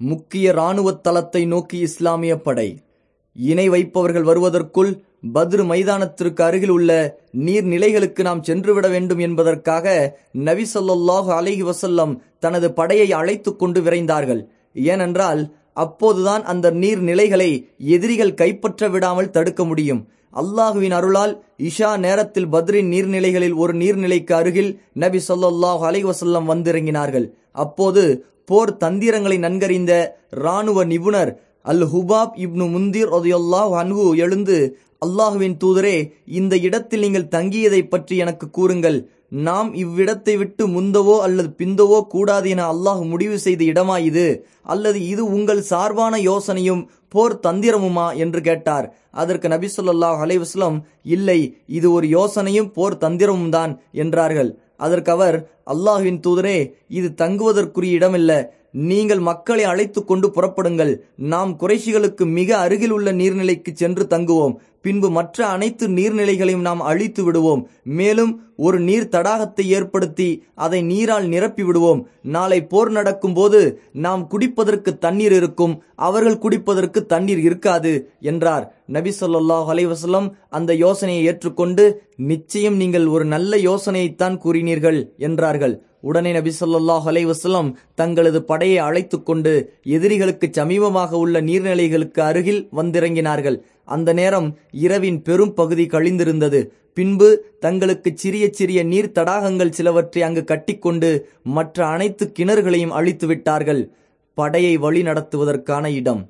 முக்கிய இராணுவ தளத்தை நோக்கி இஸ்லாமிய படை. இணை வைப்பவர்கள் வருவதற்குள் பத்ரு மைதானத்திற்கு அருகில் உள்ள நீர்நிலைகளுக்கு நாம் சென்றுவிட வேண்டும் என்பதற்காக நபி ஸல்லல்லாஹு அலைஹி தனது படையை அழைத்து கொண்டு விரைந்தார்கள். ஏனென்றால் அப்போதுதான் அந்த நீர்நிலைகளை எதிரிகள் கைப்பற்ற விடாமல் தடுக்க முடியும். அல்லாஹுவின் அருளால் இஷா நேரத்தில் பத்ரின் நீர்நிலைகளில் ஒரு நீர்நிலைக்கு அருகில் நபி சொல்லாஹு அலைஹி வந்திறங்கினார்கள். அப்போது போர் தந்திரங்களை நன்கறிந்த இராணுவ நிபுணர் அல் ஹுபாப் இப்னு முந்திர் ரதியல்லாஹு அன்ஹு எழுந்து அல்லாஹுவின் தூதரே இந்த இடத்தில் நீங்கள் தங்கியதை பற்றி எனக்கு கூறுங்கள். நாம் இவ்விடத்தை விட்டு முந்தவோ அல்லது பிந்தவோ கூடாது என அல்லாஹ் முடிவு செய்த இடமா இது? அல்லது இது உங்கள் சார்பான யோசனையும் போர் தந்திரமுமா? என்று கேட்டார். அதற்கு நபி சொல்லாஹ் அலைவாஸ்லம் இல்லை இது ஒரு யோசனையும் போர் தந்திரமும் தான் என்றார்கள். அதற்கு அவர் அல்லாஹுவின் தூதரே இது தங்குவதற்குரிய இடமில்ல. நீங்கள் மக்களை அழைத்து கொண்டு புறப்படுங்கள். நாம் குறைஷிகளுக்கு மிக அருகில் உள்ள நீர்நிலைக்கு சென்று தங்குவோம். பின்பு மற்ற அனைத்து நீர்நிலைகளையும் நாம் அழித்து விடுவோம். மேலும் ஒரு நீர் தடாகத்தை ஏற்படுத்தி அதை நீரால் நிரப்பி விடுவோம். நாளை போர் நடக்கும் போது நாம் குடிப்பதற்கு தண்ணீர் இருக்கும். அவர்கள் குடிப்பதற்கு தண்ணீர் இருக்காது என்றார். நபி சொல்லாஹ் அலைவசல்லம் அந்த யோசனையை ஏற்றுக்கொண்டு நிச்சயம் நீங்கள் ஒரு நல்ல யோசனையைத்தான் கூறினீர்கள் என்றார்கள். உடனே நபி சொல்லாஹ் அலைவசல்லம் தங்களது படையை அழைத்து கொண்டு எதிரிகளுக்கு சமீபமாக உள்ள நீர்நிலைகளுக்கு அருகில் வந்திறங்கினார்கள். அந்த நேரம் இரவின் பெரும் பகுதி கழிந்திருந்தது. பின்பு தங்களுக்கு சிறிய சிறிய நீர் தடாகங்கள் சிலவற்றை அங்கு கட்டிக்கொண்டு மற்ற அனைத்து கிணறுகளையும் அழித்து விட்டார்கள். படையை வழி நடத்துவதற்கான இடம்.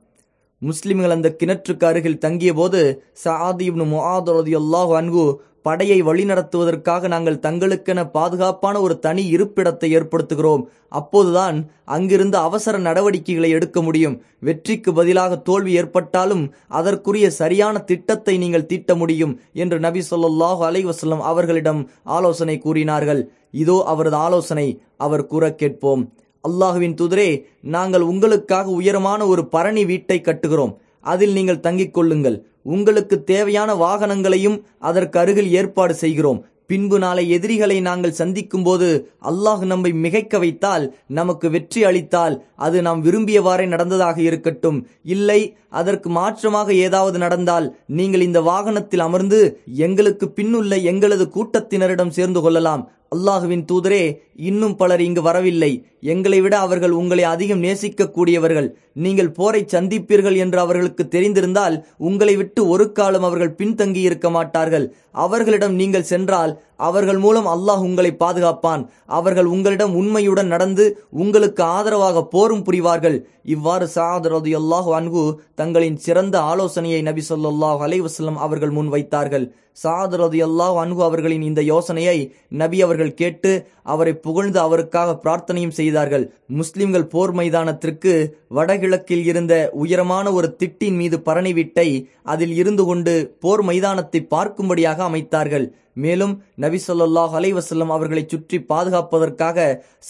முஸ்லிம்கள் அந்த கிணற்றுக்கு அருகில் தங்கிய போது சாதிப்னு முஆதரதியல்லாஹு அன்கு படையை வழிநடத்துவதற்காக நாங்கள் தங்களுக்கென பாதுகாப்பான ஒரு தனி இருப்பிடத்தை ஏற்படுத்துகிறோம். அப்போதுதான் அங்கிருந்து அவசர நடவடிக்கைகளை எடுக்க முடியும். வெற்றிக்கு பதிலாக தோல்வி ஏற்பட்டாலும் அதற்குரிய சரியான திட்டத்தை நீங்கள் தீட்ட முடியும் என்று நபி சொல்லாஹு அலைவசல்லம் அவர்களிடம் ஆலோசனை கூறினார்கள். இதோ அவரது ஆலோசனை அவர் கூற கேட்போம். அல்லாஹுவின் துதிரே நாங்கள் உங்களுக்காக உயரமான ஒரு பரணி வீட்டை கட்டுகிறோம். அதில் நீங்கள் தங்கிக் கொள்ளுங்கள். உங்களுக்கு தேவையான வாகனங்களையும் அதற்கு அருகில் ஏற்பாடு செய்கிறோம். பின்பு நாளை எதிரிகளை நாங்கள் சந்திக்கும் போது அல்லாஹ் நம்மை மிகைக்க வைத்தால் நமக்கு வெற்றி அளித்தால் அது நாம் விரும்பியவாறே நடந்ததாக இருக்கட்டும். இல்லை அதற்கு மாற்றமாக ஏதாவது நடந்தால் நீங்கள் இந்த வாகனத்தில் அமர்ந்து எங்களுக்கு பின்னுள்ள எங்களது கூட்டத்தினரிடம் சேர்ந்து கொள்ளலாம். அல்லாஹுவின் தூதரே இன்னும் பலர் இங்கு வரவில்லை. எங்களை விட அவர்கள் உங்களை அதிகம் நேசிக்க கூடியவர்கள் நீங்கள் போரை சந்திப்பீர்கள் என்று அவர்களுக்கு தெரிந்திருந்தால் உங்களை விட்டு ஒரு காலம் அவர்கள் பின்தங்கி இருக்க மாட்டார்கள். அவர்களிடம் நீங்கள் சென்றால் அவர்கள் மூலம் அல்லாஹ் உங்களை பாதுகாப்பான். அவர்கள் உங்களிடம் உண்மையுடன் நடந்து உங்களுக்கு ஆதரவாக போரும் புரிவார்கள். இவ்வாறு சாதரது அல்லாஹ் அன்கு தங்களின் சிறந்த ஆலோசனையை நபி சொல்லாஹ் அலைவசல்லம் அவர்கள் முன் வைத்தார்கள். சாதரது அல்லாஹ் அன்கு அவர்களின் இந்த யோசனையை நபி அவர்கள் கேட்டு அவரை புகழ்ந்து அவருக்காக பிரார்த்தனையும் செய்தார்கள். முஸ்லிம்கள் போர் மைதானத்திற்கு வடகிழக்கில் இருந்த உயரமான ஒரு திட்டின் மீது பரணி வீட்டை அதில் இருந்து கொண்டு போர் மைதானத்தை பார்க்கும்படியாக அமைத்தார்கள். மேலும் நபி சொல்லாஹ் அலைவசல்லம் அவர்களை சுற்றி பாதுகாப்பதற்காக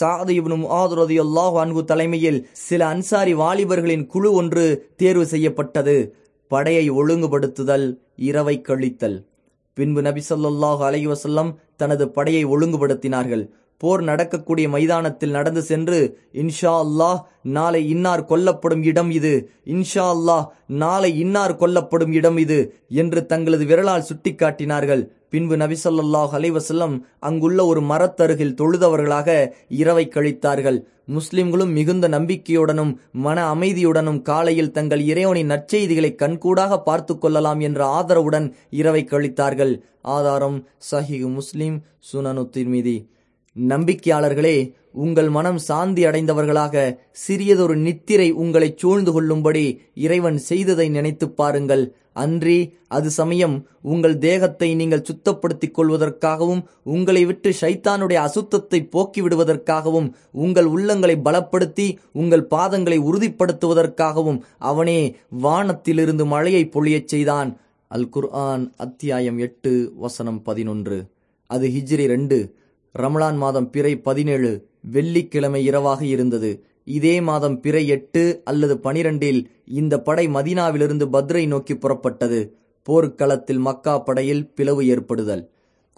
சாது இப்னு முஆதுரதி அல்லாஹ் தலைமையில் சில அன்சாரி வாலிபர்களின் குழு ஒன்று தேர்வு செய்யப்பட்டது. படையை ஒழுங்குபடுத்துதல் இரவை கழித்தல். பின்பு நபி சொல்லாஹு அலைவசல்லம் தனது படையை ஒழுங்குபடுத்தினார்கள். போர் நடக்கக்கூடிய மைதானத்தில் நடந்து சென்று இன்ஷா அல்லாஹ் நாளை இன்னார் கொல்லப்படும் இடம் இது. இன்ஷா அல்லாஹ் நாளை இன்னார் கொல்லப்படும் இடம் இது என்று தங்களது விரலால் சுட்டிக்காட்டினார்கள். பின்பு நபிசல்லாஹ் அலைவசல்லம் அங்குள்ள ஒரு மரத்தருகில் தொழுதவர்களாக இரவை கழித்தார்கள். முஸ்லிம்களும் மிகுந்த நம்பிக்கையுடனும் மன அமைதியுடனும் காலையில் தங்கள் இறைவனின் நற்செய்திகளை கண்கூடாக பார்த்து கொள்ளலாம் என்ற ஆதரவுடன் இரவை கழித்தார்கள். ஆதாரம் சஹிஹ் முஸ்லிம் சுனனு திருமிதி. நம்பிக்கையாளர்களே உங்கள் மனம் சாந்தி அடைந்தவர்களாக சிறியதொரு நித்திரை உங்களை சூழ்ந்து கொள்ளும்படி இறைவன் செய்ததை நினைத்து பாருங்கள். அன்றி அது சமயம் உங்கள் தேகத்தை நீங்கள் சுத்தப்படுத்திக் கொள்வதற்காகவும் உங்களை விட்டு ஷைத்தானுடைய அசுத்தத்தை போக்கிவிடுவதற்காகவும் உங்கள் உள்ளங்களை பலப்படுத்தி உங்கள் பாதங்களை உறுதிப்படுத்துவதற்காகவும் அவனே வானத்திலிருந்து மழையை பொழியச் செய்தான். அல் குர்ஆன் அத்தியாயம் எட்டு வசனம் பதினொன்று. அது ஹிஜ்ரி ரெண்டு. ரமலான் மாதம் பிறை பதினேழு வெள்ளிக்கிழமை இரவாக இருந்தது. இதே மாதம் பிறை எட்டு அல்லது பனிரெண்டில் இந்த படை மதீனாவிலிருந்து பத்ரை நோக்கி புறப்பட்டது. போர்க்களத்தில் மக்கா படையில் பிளவு ஏற்படுதல்.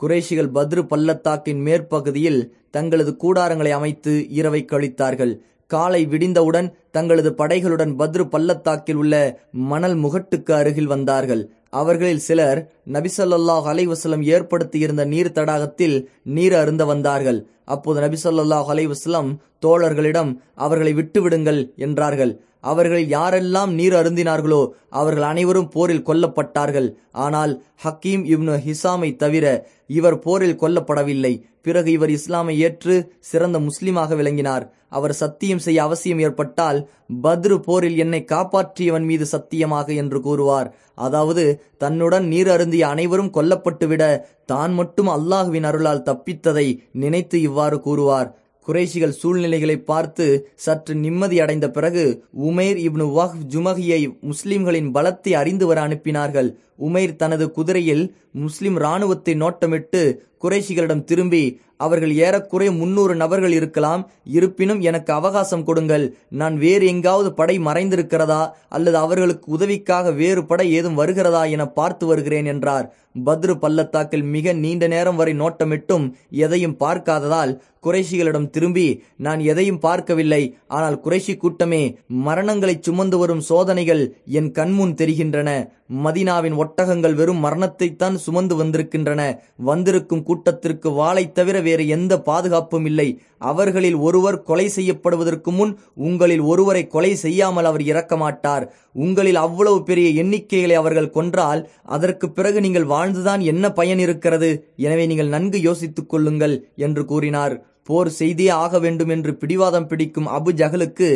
குறைஷிகள் பத்ரு பள்ளத்தாக்கின் மேற்பகுதியில் தங்களது கூடாரங்களை அமைத்து இரவை கழித்தார்கள். காலை விடிந்தவுடன் தங்களது படைகளுடன் பத்ரு பள்ளத்தாக்கில் உள்ள மணல் முகட்டுக்கு அருகில் வந்தார்கள். அவர்களில் சிலர் நபிசல்லாஹ் அலைவசலம் ஏற்படுத்தியிருந்த நீர் தடாகத்தில் நீர் அருந்த வந்தார்கள். அப்போது நபிசல்லாஹ் அலைவசலம் தோழர்களிடம் அவர்களை விட்டுவிடுங்கள் என்றார்கள். அவர்கள் யாரெல்லாம் நீர் அருந்தினார்களோ அவர்கள் அனைவரும் போரில் கொல்லப்பட்டார்கள். ஆனால் ஹக்கீம் இப்னு ஹிசாமை தவிர இவர் போரில் கொல்லப்படவில்லை. பிறகு இவர் இஸ்லாமை ஏற்று சிறந்த முஸ்லிமாக விளங்கினார். அவர் சத்தியம் செய்ய அவசியம் ஏற்பட்டால் பத்ரு போரில் என்னை காப்பாற்றியவன் மீது சத்தியமாக என்று கூறுவார். அதாவது தன்னுடன் நீர் அருந்திய அனைவரும் கொல்லப்பட்டுவிட தான் மட்டும் அல்லாஹுவின் அருளால் தப்பித்ததை நினைத்து இவ்வாறு கூறுவார். குறைஷிகள் சூழ்நிலைகளை பார்த்து சற்று நிம்மதி அடைந்த பிறகு உமைர் இப்னு வஹ் ஜுமஹியை முஸ்லிம்களின் பலத்தை அறிந்து வர அனுப்பினார்கள். உமைர் தனது குதிரையில் முஸ்லிம் இராணுவத்தை நோட்டமிட்டு குறைஷிகளிடம் திரும்பி அவர்கள் ஏறக்குறைய முன்னூறு நபர்கள் இருக்கலாம் இருப்பினும் எனக்கு அவகாசம் கொடுங்கள். நான் வேறு எங்காவது படை மறைந்திருக்கிறதா? அல்லது அவர்களுக்கு உதவிக்காக வேறு படை ஏதும் வருகிறதா என பார்த்து வருகிறேன் என்றார். பத்ரு பள்ளத்தாக்கில் மிக நீண்ட நேரம் வரை நோட்டமிட்டும் எதையும் பார்க்காததால் குறைஷிகளிடம் திரும்பி நான் எதையும் பார்க்கவில்லை. ஆனால் குறைஷி கூட்டமே மரணங்களை சுமந்து வரும் சோதனைகள் என் கண்முன் தெரிகின்றன. மதினாவின் ஒட்டகங்கள் வெறும் மரணத்தைத்தான் சுமந்து வந்திருக்கின்றன. வந்திருக்கும் கூட்டத்திற்கு வாளை தவிர வேறு எந்த பாதுகாப்பும் இல்லை. அவர்களில் ஒருவர் கொலை செய்யப்படுவதற்கு முன் உங்களில் ஒருவரை கொலை செய்யாமல் அவர் இறக்க மாட்டார் உங்களில் அவ்வளவு பெரிய எண்ணிக்கைகளை அவர்கள் கொன்றால் அதற்கு பிறகு நீங்கள் வாழ்ந்துதான் என்ன பயன் இருக்கிறது? எனவே நீங்கள் நன்கு யோசித்துக் கொள்ளுங்கள் என்று கூறினார். போர் செய்தியே ஆக வேண்டும் என்று பிடிவாதம் பிடிக்கும் அபு ஜஹலுக்கு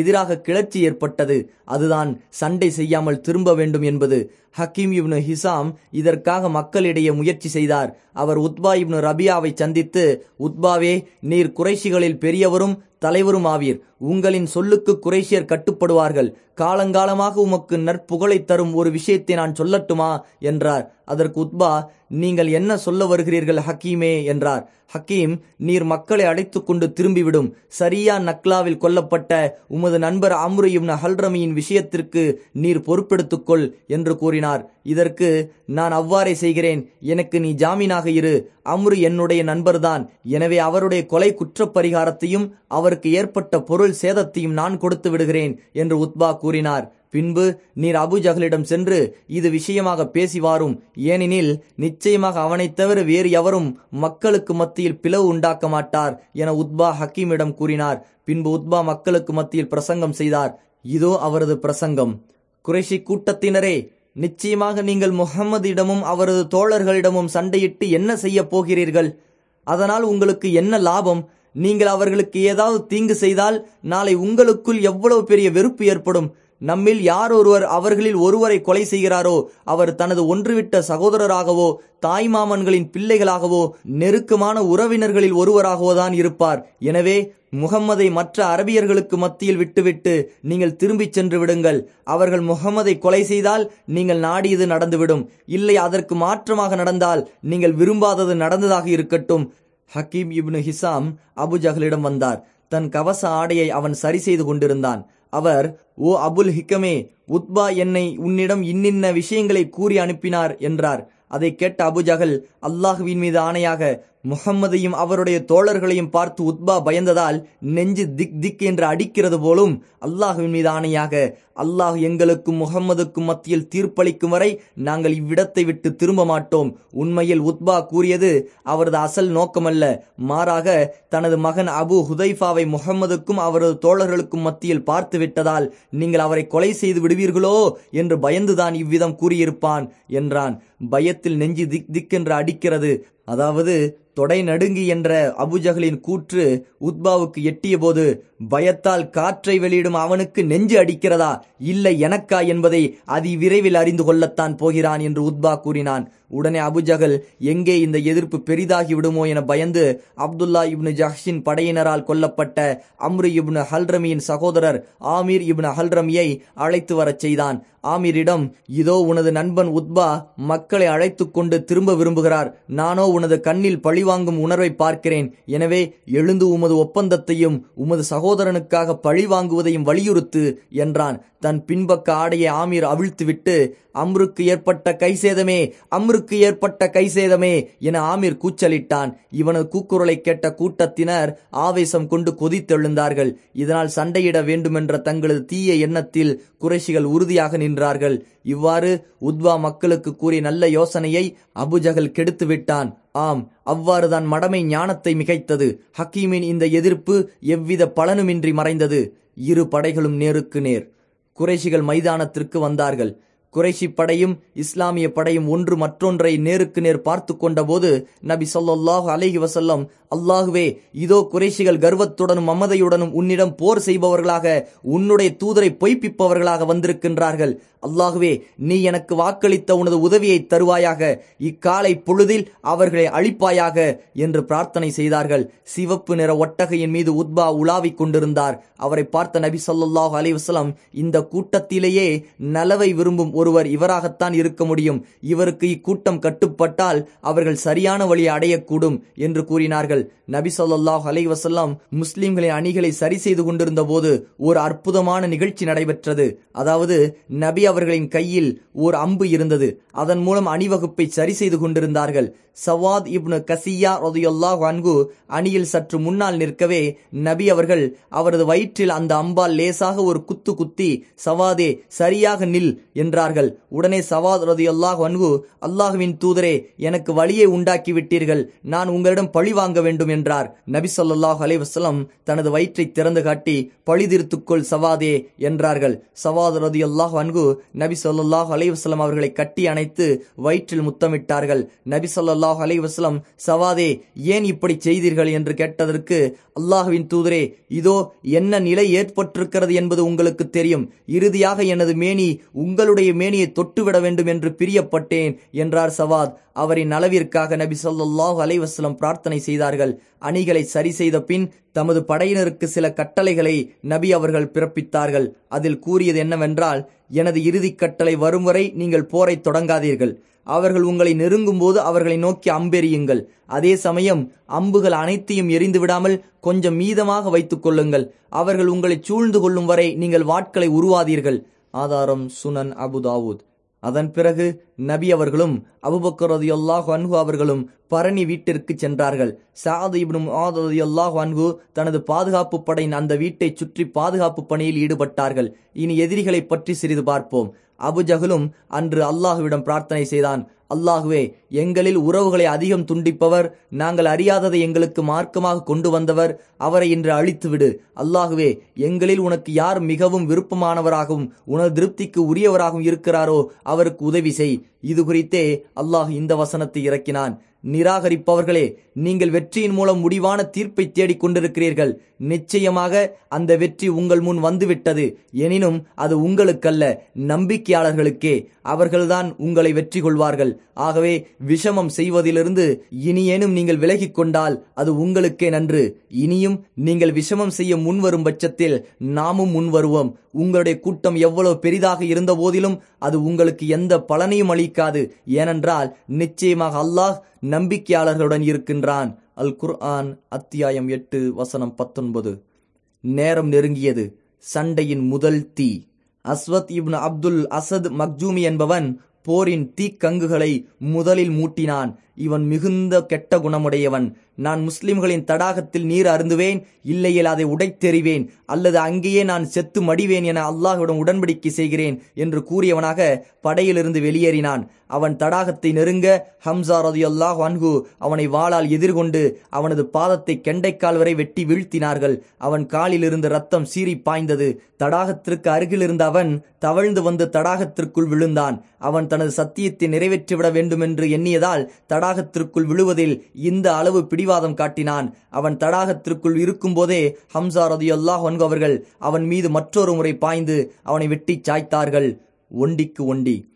எதிராக கிளர்ச்சி ஏற்பட்டது. அதுதான் சண்டை செய்யாமல் திரும்ப வேண்டும் என்பது ஹக்கீம் இப்னு ஹிசாம் இதற்காக மக்களிடையே முயற்சி செய்தார். அவர் உத்பா இப்னு ரபியாவை சந்தித்து உத்பாவே நீர் குறைஷிகளில் பெரியவரும் தலைவரும் ஆவீர். உங்களின் சொல்லுக்கு குறைஷியர் கட்டுப்படுவார்கள். காலங்காலமாக உமக்கு நற்புகழை தரும் ஒரு விஷயத்தை நான் சொல்லட்டுமா? என்றார். அதற்கு உத்பா நீங்கள் என்ன சொல்ல வருகிறீர்கள் ஹக்கீமே? என்றார். ஹக்கீம் நீர் மக்களை அழைத்து கொண்டு திரும்பிவிடும். சரியா நக்லாவில் கொல்லப்பட்ட உமது நண்பர் அம்ரு இப்னு ஹல்ரமியின் விஷயத்திற்கு நீர் பொறுப்பெடுத்துக்கொள் என்று கூறினார். இதற்கு நான் அவ்வாறே செய்கிறேன். எனக்கு நீ ஜாமீனாக இரு. அம்ரு என்னுடைய நண்பர்தான். எனவே அவருடைய கொலை குற்றப்பரிகாரத்தையும் அவருக்கு ஏற்பட்ட பொருள் சேதத்தையும் நான் கொடுத்து விடுகிறேன் என்று உத்பா கூறினார். பின்பு நீர் அபுஜகலிடம் சென்று இது விஷயமாக பேசி வாரும். ஏனெனில் நிச்சயமாக அவனைத் தவிர வேறு எவரும் மக்களுக்கு மத்தியில் பிளவு உண்டாக்க மாட்டார் என உத்பா ஹக்கீமிடம் கூறினார். பின்பு உத்பா மக்களுக்கு மத்தியில் பிரசங்கம் செய்தார். இதோ அவரது பிரசங்கம். குறைஷி கூட்டத்தினரே நிச்சயமாக நீங்கள் முகம்மதிடமும் அவரது தோழர்களிடமும் சண்டையிட்டு என்ன செய்ய போகிறீர்கள்? அதனால் உங்களுக்கு என்ன லாபம்? நீங்கள் அவர்களுக்கு ஏதாவது தீங்கு செய்தால் நாளை உங்களுக்குள் எவ்வளவு பெரிய வெறுப்பு ஏற்படும்? நம்மில் யார் ஒருவர் அவர்களில் ஒருவரை கொலை செய்கிறாரோ அவர் தனது ஒன்றுவிட்ட சகோதரராகவோ தாய்மாமன்களின் பிள்ளைகளாகவோ நெருக்கமான உறவினர்களில் ஒருவராகவோ தான் இருப்பார். எனவே முகம்மதை மற்ற அரபியர்களுக்கு மத்தியில் விட்டுவிட்டு நீங்கள் திரும்பிச் சென்று விடுங்கள். அவர்கள் முகம்மதை கொலை செய்தால் நீங்கள் நாடியது நடந்துவிடும். இல்லை அதற்கு மாற்றமாக நடந்தால் நீங்கள் விரும்பாதது நடந்ததாக இருக்கட்டும். ஹக்கீம் இப்னு ஹிசாம் அபுஜகலிடம் வந்தார். தன் கவச ஆடையை அவன் சரி செய்து கொண்டிருந்தான். அவர் ஓ அபுல் ஹிக்கமே உத்பா என்னை உன்னிடம் இன்னின்ன விஷயங்களை கூறி அனுப்பினார் என்றார். அதை கேட்ட அபுஜகல் அல்லாஹுவின் மீது ஆணையாக முகம்மதையும் அவருடைய தோழர்களையும் பார்த்து உத்பா பயந்ததால் நெஞ்சு திக் திக் என்று அடிக்கிறது போலும் அல்லாஹுவின் மீது ஆணையாக அல்லாஹ் எங்களுக்கும் முகம்மதுக்கும் மத்தியில் தீர்ப்பளிக்கும் வரை நாங்கள் இவ்விடத்தை விட்டு திரும்ப மாட்டோம். உண்மையில் உத்பா கூறியது அவரது அசல் நோக்கமல்ல. மாறாக தனது மகன் அபு ஹுதைஃபாவை முகம்மதுக்கும் அவரது தோழர்களுக்கும் மத்தியில் பார்த்து விட்டதால் நீங்கள் அவரை கொலை செய்து விடுவீர்களோ என்று பயந்துதான் இவ்விதம் கூறியிருப்பான் என்றான். பயத்தில் நெஞ்சு திக் திக் என்று அடிக்கிறது. அதாவது தொடை நடுங்கி என்ற அபுஜகலின் கூற்று உத்பாவுக்கு எட்டிய போது பயத்தால் காற்றை வெளியிடும் அவனுக்கு நெஞ்சு அடிக்கிறதா? இல்லை எனக்கா? என்பதை அதி விரைவில் அறிந்து கொள்ளத்தான் போகிறான் என்று உத்பா கூறினான். உடனே அபுஜகல் எங்கே இந்த எதிர்ப்பு பெரிதாகி விடுமோ என பயந்து அப்துல்லா இப்னு ஜஹ்ஷின் படையினரால் கொல்லப்பட்ட அம்ரு இப்னு ஹல்ரமியின் சகோதரர் ஆமீர் இப்னு ஹல்ரமியை அழைத்து வரச் செய்தான். ஆமீரிடம் இதோ உனது நண்பன் உத்பா மக்களை அழைத்து கொண்டு திரும்ப விரும்புகிறார். நானோ உனது கண்ணில் பழிவாங்கும் உணர்வை பார்க்கிறேன். எனவே எழுந்து உமது ஒப்பந்தத்தையும் உமது சகோதரனுக்காக பழி வாங்குவதையும் வலியுறுத்து என்றான். தன் பின்பக்க ஆடையை ஆமீர் அவிழ்த்துவிட்டு அம்ருக்கு ஏற்பட்ட கைசேதமே அம்ருக்கு ஏற்பட்ட கைசேதமே என ஆமீர் கூச்சலிட்டான். இவனது கூக்குரலை கேட்ட கூட்டத்தினர் ஆவேசம் கொண்டு கொதித்தெழுந்தார்கள். இதனால் சண்டையிட வேண்டுமென்ற தங்களது தீய எண்ணத்தில் குறைஷிகள் உறுதியாக நின்றார்கள். இவ்வாறு உத்வா மக்களுக்கு கூறிய நல்ல யோசனையை அபுஜகல் கெடுத்து விட்டான் ஆம் அவ்வாறுதான் மடமை ஞானத்தை மிகைத்தது. ஹக்கீமின் இந்த எதிர்ப்பு எவ்வித பலனுமின்றி மறைந்தது. இரு படைகளும் நேருக்கு நேர். குறைஷிகள் மைதானத்திற்கு வந்தார்கள். குறைஷி படையும் இஸ்லாமிய படையும் ஒன்று மற்றொன்றை நேருக்கு நேர் பார்த்து கொண்டபோது நபி சொல்லாஹு அலஹி வசல்லம் அல்லாகுவே இதோ குறைஷிகள் கர்வத்துடனும் மமதையுடனும் உன்னிடம் போர் செய்பவர்களாக உன்னுடைய தூதரை பொய்ப்பிப்பவர்களாக வந்திருக்கின்றார்கள். அல்லாகுவே நீ எனக்கு வாக்களித்த உனது உதவியை தருவாயாக இக்காலை பொழுதில் அவர்களை அழிப்பாயாக என்று பிரார்த்தனை செய்தார்கள். சிவப்பு நிற ஒட்டகையின் மீது உத்பா உலாவிக் கொண்டிருந்தார். அவரை பார்த்த நபி சொல்லாஹு அலிவசலம் இந்த கூட்டத்திலேயே நலவை விரும்பும் ஒருவர் இவராகத்தான் இருக்க முடியும். இவருக்கு இக்கூட்டம் கட்டுப்பட்டால் அவர்கள் சரியான வழியை அடையக்கூடும் என்று கூறினார்கள். நபி சொல்லாஹ் அலை வசல்லாம் முஸ்லிம்களின் அணிகளை சரி செய்து கொண்டிருந்த போது ஒரு அற்புதமான நிகழ்ச்சி நடைபெற்றது. அதாவது நபி அவர்களின் கையில் ஒரு அம்பு இருந்தது. அதன் மூலம் அணிவகுப்பை சரி செய்து கொண்டிருந்தார்கள். சவாத் இப்னு கசியா ரதையொல்லாஹ் அன்கு அணியில் சற்று முன்னால் நிற்கவே நபி அவர்கள் அவரது வயிற்றில் அந்த அம்பால் லேசாக ஒரு குத்து குத்தி சவாதே சரியாக நில் என்றார்கள். உடனே சவாத் ரதையொல்லாஹ் அன்கு அல்லாஹுவின் தூதரே எனக்கு வழியை உண்டாக்கி விட்டீர்கள். நான் உங்களிடம் பழி வாங்க வேண்டும் வேண்டும் என்றார். நபி சொல்லாஹ் அலைவசலம் தனது வயிற்றை திறந்து காட்டி பழிதிருத்துக்கொள் சவாதே என்றார்கள். சவாத் ரதி அல்லாஹ் அன்கு நபி சொல்லாஹ் அலை அவர்களை கட்டி அணைத்து வயிற்றில் முத்தமிட்டார்கள். நபி சொல்லாஹ் அலை சவாதே ஏன் இப்படி செய்தீர்கள் என்று கேட்டதற்கு அல்லாஹுவின் தூதரே இதோ என்ன நிலை ஏற்பட்டிருக்கிறது என்பது உங்களுக்கு தெரியும். இறுதியாக எனது மேனி உங்களுடைய மேனியை தொட்டுவிட வேண்டும் என்று பிரியப்பட்டேன் என்றார் சவாத். அவரின் அளவிற்காக நபி சொல்லாஹ் அலைவாஸ்லம் பிரார்த்தனை செய்தார்கள். அணிகளை சரி செய்த பின் தமது படையினருக்கு சில கட்டளைகளை நபி அவர்கள் பிறப்பித்தார்கள். அதில் கூறியது என்னவென்றால் எனது இறுதிக் கட்டளை வரும் வரை நீங்கள் போரை தொடங்காதீர்கள். அவர்கள் உங்களை நெருங்கும் போது அவர்களை நோக்கி அம்பெறியுங்கள் அதே சமயம் அம்புகள் அனைத்தையும் எரிந்து விடாமல் கொஞ்சம் மீதமாக வைத்துக் கொள்ளுங்கள். அவர்கள் உங்களை சூழ்ந்து கொள்ளும் வரை நீங்கள் வாட்களை உருவாதீர்கள். ஆதாரம் சுனன் அபுதாவூத் அதன் பிறகு நபி அவர்களும் அபுபக்கர் அல்லாஹ் அன்ஹு அவர்களும் பரணி வீட்டிற்கு சென்றார்கள். சாது இப்னும் முஆத் அல்லாஹ் அன்ஹு தனது பாதுகாப்பு படையின் அந்த வீட்டை சுற்றி பாதுகாப்பு பணியில் ஈடுபட்டார்கள். இனி எதிரிகளை பற்றி சிறிது பார்ப்போம். அபுஜகலும் அன்று அல்லாஹுவிடம் பிரார்த்தனை செய்தான். அல்லாஹுவே எங்களில் உறவுகளை அதிகம் துண்டிப்பவர் நாங்கள் அறியாததை எங்களுக்கு மார்க்கமாக கொண்டு வந்தவர் அவரை இன்று அழித்துவிடு. அல்லாஹுவே எங்களில் உனக்கு யார் மிகவும் விருப்பமானவராகவும் உனது திருப்திக்கு உரியவராகவும் இருக்கிறாரோ அவருக்கு உதவி செய். இது குறித்தே அல்லாஹ் இந்த வசனத்தை இறக்கினான். நிராகரிப்பவர்களே நீங்கள் வெற்றியின் மூலம் முடிவான தீர்ப்பை தேடிக் கொண்டிருக்கிறீர்கள். நிச்சயமாக அந்த வெற்றி உங்கள் முன் வந்துவிட்டது. எனினும் அது உங்களுக்கல்ல நம்பிக்கையாளர்களுக்கே. அவர்கள்தான் உங்களை வெற்றி கொள்வார்கள். ஆகவே விஷமம் செய்வதிலிருந்து இனியேனும் நீங்கள் விலகிக் கொண்டால் அது உங்களுக்கே நன்று. இனியும் நீங்கள் விஷமம் செய்ய முன்வரும் பட்சத்தில் நாமும் முன்வருவோம். உங்களுடைய கூட்டம் எவ்வளவு பெரிதாக இருந்த போதிலும் அது உங்களுக்கு எந்த பலனையும் அளிக்காது. ஏனென்றால் நிச்சயமாக அல்லாஹ் நம்பிக்கையாளர்களுடன் இருக்கின்றான். அல் குர்ஆன் அத்தியாயம் எட்டு வசனம் பத்தொன்பது. நேரம் நெருங்கியது. சண்டையின் முதல் தீ. அஸ்வத் இப்னு அப்துல் அசத் மக்ஜூமி என்பவன் போரின் தீக்கங்குகளை முதலில் மூட்டினான். இவன் மிகுந்த கெட்ட குணமுடையவன். நான் முஸ்லிம்களின் தடாகத்தில் நீர் அருந்துவேன் இல்லையில் அதை உடைத்தெறிவேன் அல்லது அங்கேயே நான் செத்து மடிவேன் என அல்லாஹுடன் உடன்படிக்கை செய்கிறேன் என்று கூறியவனாக படையிலிருந்து வெளியேறினான். அவன் தடாகத்தை நெருங்க ஹம்சா ரதி அன்கு அன்ஹு அவனை வாளால் எதிர்கொண்டு அவனது பாதத்தை கெண்டைக்கால் வரை வெட்டி வீழ்த்தினார்கள். அவன் காலில் இருந்து ரத்தம் சீறி பாய்ந்தது. தடாகத்திற்கு அருகில் இருந்த அவன் தவழ்ந்து வந்து தடாகத்திற்குள் விழுந்தான். அவன் தனது சத்தியத்தை நிறைவேற்றிவிட வேண்டும் என்று எண்ணியதால் தடாகத்திற்குள் விழுவதில் இந்த அளவு பிடிவாதம் காட்டினான். அவன் தடாகத்திற்குள் இருக்கும்போதே ஹம்சா ரதி அல்லாஹ் அவர்கள் அவன் மீது மற்றொரு முறை பாய்ந்து அவனை வெட்டி சாய்த்தார்கள். ஒண்டிக்கு ஒண்டி.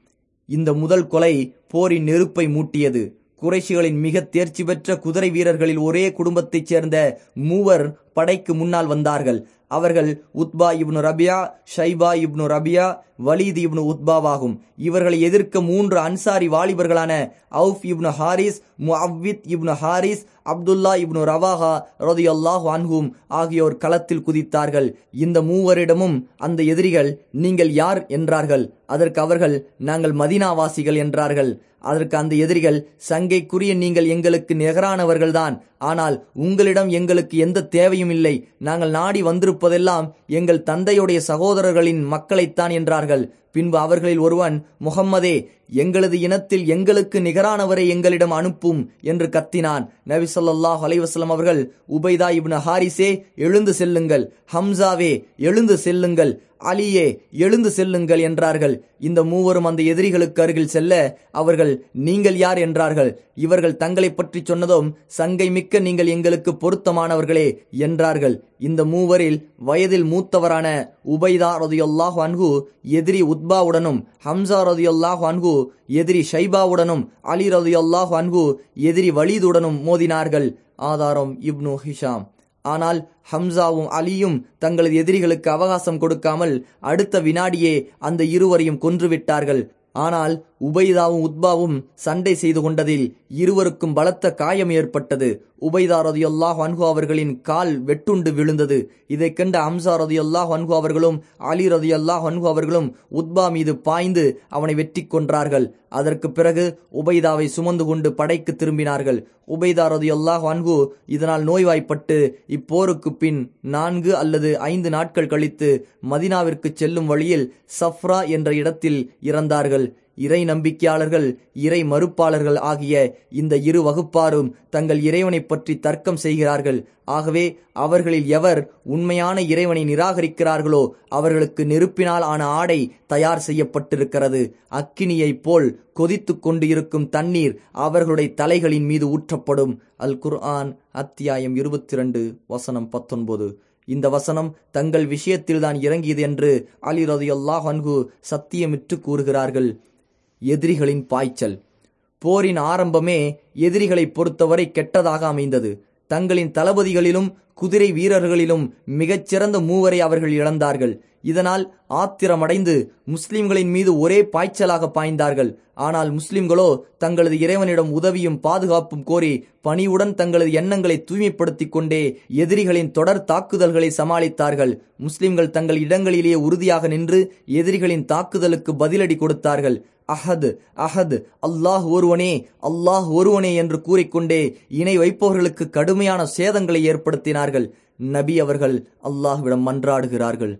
இந்த முதல் கொலை போரின் நெருப்பை மூட்டியது. குறைஷிகளின் மிக தேர்ச்சி பெற்ற குதிரை வீரர்களில் ஒரே குடும்பத்தைச் சேர்ந்த மூவர் படைக்கு முன்னால் வந்தார்கள். அவர்கள் Utba ibn Rabia Shaiba ibn Rabia Walid ibn உத்பாவாகும். இவர்களை எதிர்க்க மூன்று Ansari வாலிபர்களான Awf ibn Haris Muawwidh ibn Haris Abdullah ibn Rawaha ரதியல்லாஹு அன்ஹும் ஆகியோர் களத்தில் குதித்தார்கள். இந்த மூவரிடமும் அந்த எதிரிகள் நீங்கள் யார்? என்றார்கள். அதற்கு அவர்கள் நாங்கள் மதினாவாசிகள் என்றார்கள். அதற்கு அந்த எதிரிகள் சங்கைக்குரிய நீங்கள் எங்களுக்கு நிகரானவர்கள்தான். ஆனால் உங்களிடம் எங்களுக்கு எந்த தேவையும் இல்லை நாங்கள் நாடி வந்திருப்பதெல்லாம் எங்கள் தந்தையுடைய சகோதரர்களின் மக்களைத்தான் என்றார்கள். பின்பு அவர்களில் ஒருவன் முகம்மதே எங்களது இனத்தில் எங்களுக்கு நிகரானவரை எங்களிடம் அனுப்பும் என்று கத்தினான். நபி சொல்லாஹ் அலைவாஸ்லம் அவர்கள் உபைதா இப்னு ஹாரிஸே எழுந்து செல்லுங்கள். ஹம்சாவே எழுந்து செல்லுங்கள். அலியே எழுந்து செல்லுங்கள் என்றார்கள். இந்த மூவரும் அந்த எதிரிகளுக்கு அருகில் செல்ல அவர்கள் நீங்கள் யார் என்றார்கள். இவர்கள் தங்களை பற்றி சொன்னதும் சங்கை மிக்க நீங்கள் எங்களுக்கு பொருத்தமானவர்களே என்றார்கள். இந்த மூவரில் வயதில் மூத்தவரான உபைதா ரதியுல்லாஹ் அன்ஹு எதிரி உத்பாவுடனும் ஹம்சா ரதியுல்லாஹ் அன்ஹு எதிரி ஷைபாவுடனும் அலி ரதியுல்லாஹ் அன்ஹு எதிரி வலீதுடனும் மோதினார்கள். ஆதாரம் இப்னு ஹிஷாம். ஆனால் ஹம்சாவும் அலியும் தங்களது எதிரிகளுக்கு அவகாசம் கொடுக்காமல் அடுத்த வினாடியே அந்த இருவரையும் கொன்றுவிட்டார்கள். ஆனால் உபைதாவும் உத்பாவும் சண்டை செய்து கொண்டதில் இருவருக்கும் பலத்த காயம் ஏற்பட்டது. உபைதா ரதியுல்லாஹ் அன்ஹு அவர்களின் கால் வெட்டுண்டு விழுந்தது. இதை கண்ட அம்சா ரதியுல்லாஹ் அன்ஹு அவர்களும் அலி ரதியுல்லாஹ் அன்ஹு அவர்களும் உத்பா மீது பாய்ந்து அவனை வெற்றி கொன்றார்கள். அதற்கு பிறகு உபைதாவை சுமந்து கொண்டு படைக்கு திரும்பினார்கள். உபைதா ரதியுல்லாஹ் அன்ஹு இதனால் நோய்வாய்ப்பட்டு இப்போருக்கு பின் நான்கு அல்லது ஐந்து நாட்கள் கழித்து மதினாவிற்கு செல்லும் வழியில் சஃப்ரா என்ற இடத்தில் இறந்தார்கள். இறை நம்பிக்கையாளர்கள் இறை மறுப்பாளர்கள் ஆகிய இந்த இரு வகுப்பாரும் தங்கள் இறைவனை பற்றி தர்க்கம் செய்கிறார்கள். ஆகவே அவர்களில் எவர் உண்மையான இறைவனை நிராகரிக்கிறார்களோ அவர்களுக்கு நெருப்பினால் ஆன ஆடை தயார் செய்யப்பட்டிருக்கிறது. அக்கினியைப் போல் கொதித்து கொண்டு இருக்கும் தண்ணீர் அவர்களுடைய தலைகளின் மீது ஊற்றப்படும். அல் குர்ஆன் அத்தியாயம் இருபத்தி ரெண்டு வசனம் பத்தொன்பது. இந்த வசனம் தங்கள் விஷயத்தில்தான் இறங்கியது என்று அலி ரதியுல்லாஹ் அன்கு சத்தியமிட்டு கூறுகிறார்கள். எதிரிகளின் பாய்ச்சல். போரின் ஆரம்பமே எதிரிகளை பொறுத்தவரை கெட்டதாக அமைந்தது. தங்களின் தளபதிகளிலும் குதிரை வீரர்களிலும் மிகச்சிறந்த மூவரை அவர்கள் இழந்தார்கள். இதனால் ஆத்திரமடைந்து முஸ்லிம்களின் மீது ஒரே பாய்ச்சலாக பாய்ந்தார்கள். ஆனால் முஸ்லிம்களோ தங்களது இறைவனிடம் உதவியும் பாதுகாப்பும் கோரி பணியுடன் தங்களது எண்ணங்களை தூய்மைப்படுத்திக் கொண்டே எதிரிகளின் தொடர் தாக்குதல்களை சமாளித்தார்கள். முஸ்லிம்கள் தங்கள் இடங்களிலேயே உறுதியாக நின்று எதிரிகளின் தாக்குதலுக்கு பதிலடி கொடுத்தார்கள். அஹது அஹது அல்லாஹ் ஒருவனே அல்லாஹ் ஒருவனே என்று கூறிக்கொண்டே இணை வைப்பவர்களுக்கு கடுமையான சேதங்களை ஏற்படுத்தினார்கள். நபி அவர்கள் அல்லாஹ்விடம் மன்றாடுகிறார்கள்.